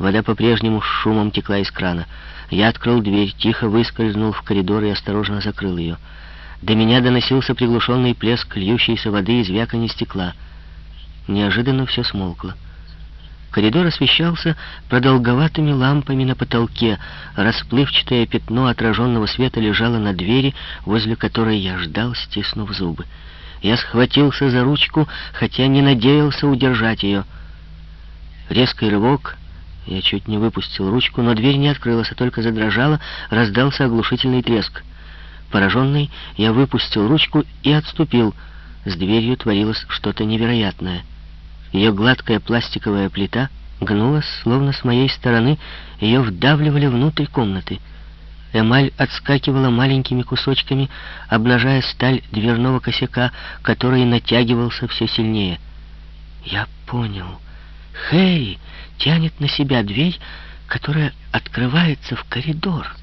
Вода по-прежнему с шумом текла из крана. Я открыл дверь, тихо выскользнул в коридор и осторожно закрыл ее. До меня доносился приглушенный плеск льющейся воды и звяканье стекла. Неожиданно все смолкло. Коридор освещался продолговатыми лампами на потолке. Расплывчатое пятно отраженного света лежало на двери, возле которой я ждал, стиснув зубы. Я схватился за ручку, хотя не надеялся удержать ее. Резкий рывок, я чуть не выпустил ручку, но дверь не открылась, а только задрожала, раздался оглушительный треск. Пораженный, я выпустил ручку и отступил. С дверью творилось что-то невероятное. Ее гладкая пластиковая плита гнулась, словно с моей стороны ее вдавливали внутрь комнаты. Эмаль отскакивала маленькими кусочками, обнажая сталь дверного косяка, который натягивался все сильнее. Я понял. Хэри тянет на себя дверь, которая открывается в коридор.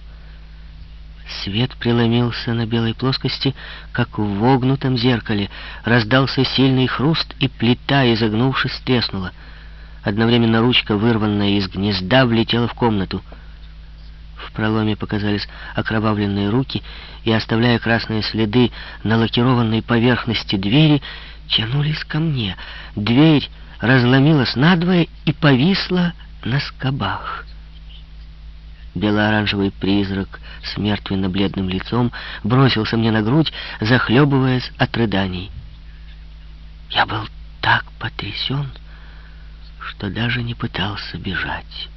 Свет преломился на белой плоскости, как в вогнутом зеркале. Раздался сильный хруст, и плита, изогнувшись, треснула. Одновременно ручка, вырванная из гнезда, влетела в комнату. В проломе показались окровавленные руки, и, оставляя красные следы на лакированной поверхности двери, тянулись ко мне. Дверь разломилась надвое и повисла на скобах. Бело-оранжевый призрак с мертвенно-бледным лицом бросился мне на грудь, захлебываясь от рыданий. Я был так потрясен, что даже не пытался бежать.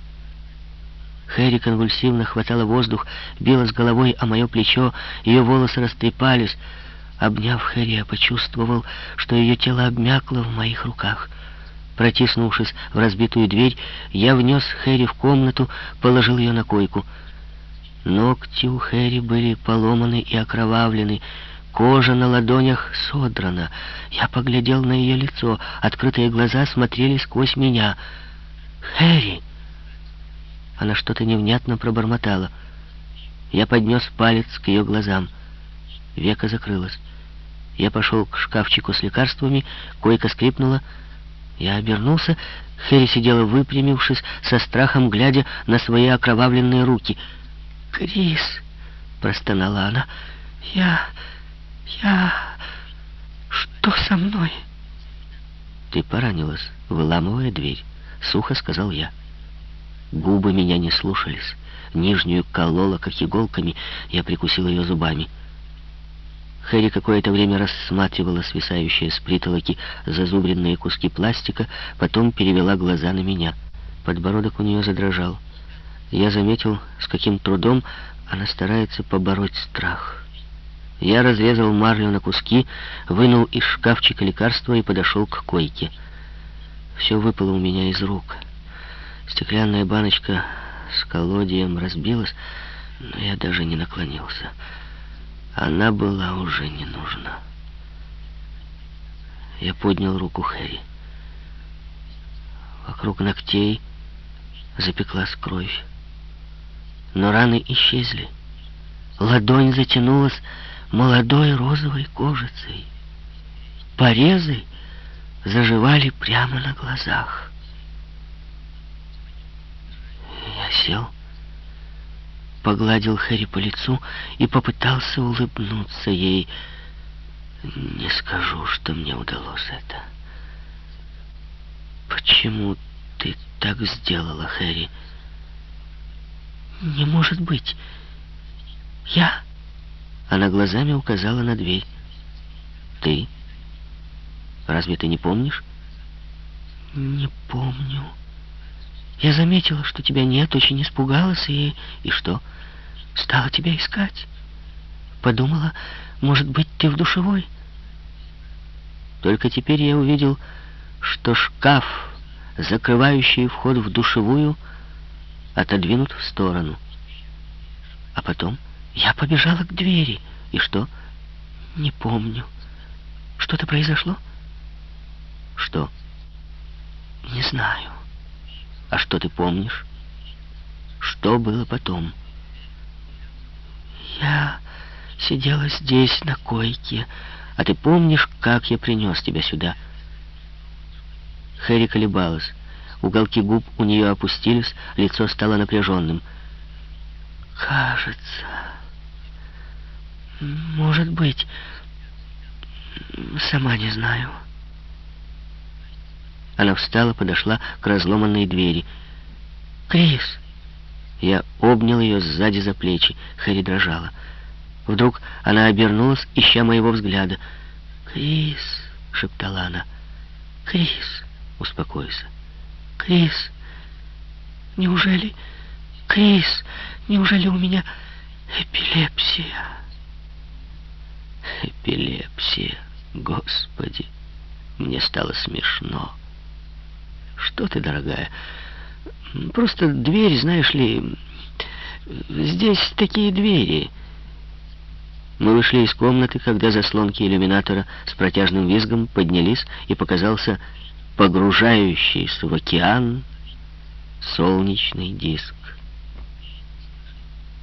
Хэри конвульсивно хватала воздух, била с головой о мое плечо, ее волосы растрепались. Обняв Хэри, я почувствовал, что ее тело обмякло в моих руках — Протиснувшись в разбитую дверь, я внес Хэри в комнату, положил ее на койку. Ногти у Хэри были поломаны и окровавлены, кожа на ладонях содрана. Я поглядел на ее лицо, открытые глаза смотрели сквозь меня. «Хэри!» Она что-то невнятно пробормотала. Я поднес палец к ее глазам. Века закрылась. Я пошел к шкафчику с лекарствами, койка скрипнула, я обернулся. Хэри сидела выпрямившись, со страхом глядя на свои окровавленные руки. «Крис!» — простонала она. «Я... я... что со мной?» «Ты поранилась, выламывая дверь», — сухо сказал я. Губы меня не слушались. Нижнюю колола, как иголками, я прикусил ее зубами. Хэри какое-то время рассматривала свисающие с притолоки зазубренные куски пластика, потом перевела глаза на меня. Подбородок у нее задрожал. Я заметил, с каким трудом она старается побороть страх. Я разрезал марлю на куски, вынул из шкафчика лекарства и подошел к койке. Все выпало у меня из рук. Стеклянная баночка с колодием разбилась, но я даже не наклонился. Она была уже не нужна. Я поднял руку Хэри. Вокруг ногтей запеклась кровь. Но раны исчезли. Ладонь затянулась молодой розовой кожицей. Порезы заживали прямо на глазах. Я сел погладил Хэри по лицу и попытался улыбнуться ей. Не скажу, что мне удалось это. Почему ты так сделала, Хэри? Не может быть. Я? Она глазами указала на дверь. Ты? Разве ты не помнишь? Не помню. Я заметила, что тебя нет, очень испугалась и... И что? Стала тебя искать. Подумала, может быть, ты в душевой. Только теперь я увидел, что шкаф, закрывающий вход в душевую, отодвинут в сторону. А потом я побежала к двери. И что? Не помню. Что-то произошло? Что? Не знаю. А что ты помнишь? Что было потом? Я сидела здесь, на койке. А ты помнишь, как я принес тебя сюда? Хэри колебалась. Уголки губ у нее опустились, лицо стало напряженным. «Кажется... Может быть... Сама не знаю». Она встала, подошла к разломанной двери. «Крис!» Я обнял ее сзади за плечи. Хэри дрожала. Вдруг она обернулась, ища моего взгляда. «Крис!» — шептала она. «Крис!» — успокойся. «Крис! Неужели... Крис! Неужели у меня эпилепсия?» «Эпилепсия! Господи!» Мне стало смешно. «Что ты, дорогая?» Просто дверь, знаешь ли... Здесь такие двери. Мы вышли из комнаты, когда заслонки иллюминатора с протяжным визгом поднялись, и показался погружающийся в океан солнечный диск.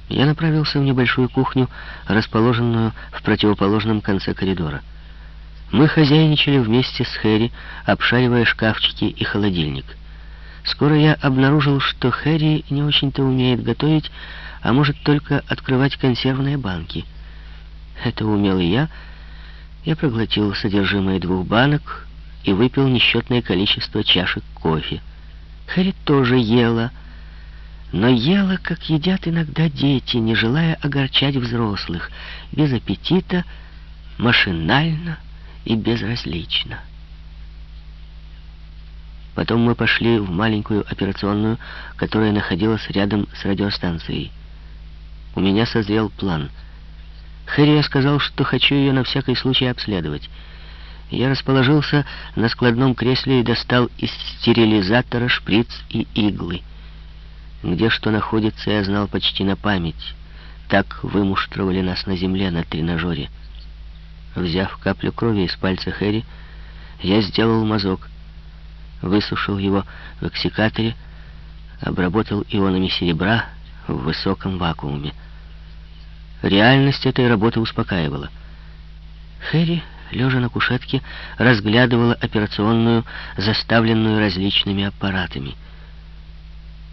Я направился в небольшую кухню, расположенную в противоположном конце коридора. Мы хозяйничали вместе с Хэри, обшаривая шкафчики и холодильник — Скоро я обнаружил, что Хэри не очень-то умеет готовить, а может только открывать консервные банки. Это умел и я. Я проглотил содержимое двух банок и выпил несчетное количество чашек кофе. Хэри тоже ела, но ела, как едят иногда дети, не желая огорчать взрослых, без аппетита, машинально и безразлично. Потом мы пошли в маленькую операционную, которая находилась рядом с радиостанцией. У меня созрел план. Хэри я сказал, что хочу ее на всякий случай обследовать. Я расположился на складном кресле и достал из стерилизатора шприц и иглы. Где что находится, я знал почти на память. Так вымуштровали нас на земле на тренажере. Взяв каплю крови из пальца Хэри, я сделал мазок — высушил его в эксикаторе, обработал ионами серебра в высоком вакууме. Реальность этой работы успокаивала. Хэри, лежа на кушетке, разглядывала операционную, заставленную различными аппаратами.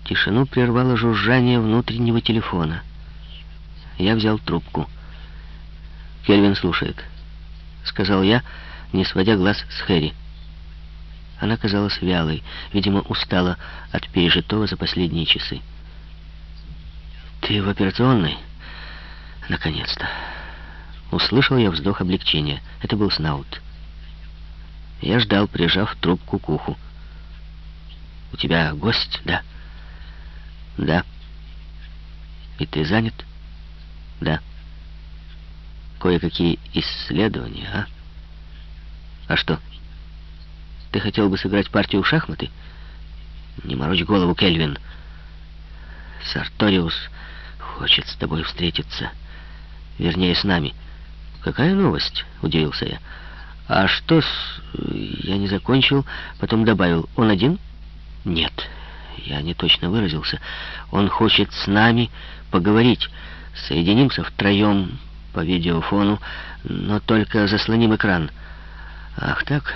Тишину прервало жужжание внутреннего телефона. Я взял трубку. «Кельвин слушает», — сказал я, не сводя глаз с Хэри. Она казалась вялой, видимо, устала от пережитого за последние часы. «Ты в операционной?» «Наконец-то!» Услышал я вздох облегчения. Это был Снаут. Я ждал, прижав трубку к уху. «У тебя гость, да?» «Да». «И ты занят?» «Да». «Кое-какие исследования, а?» «А что?» Ты хотел бы сыграть партию в шахматы? Не морочь голову, Кельвин. Сарториус хочет с тобой встретиться. Вернее, с нами. Какая новость? Удивился я. А что с... Я не закончил, потом добавил. Он один? Нет, я не точно выразился. Он хочет с нами поговорить. Соединимся втроем по видеофону, но только заслоним экран. Ах так...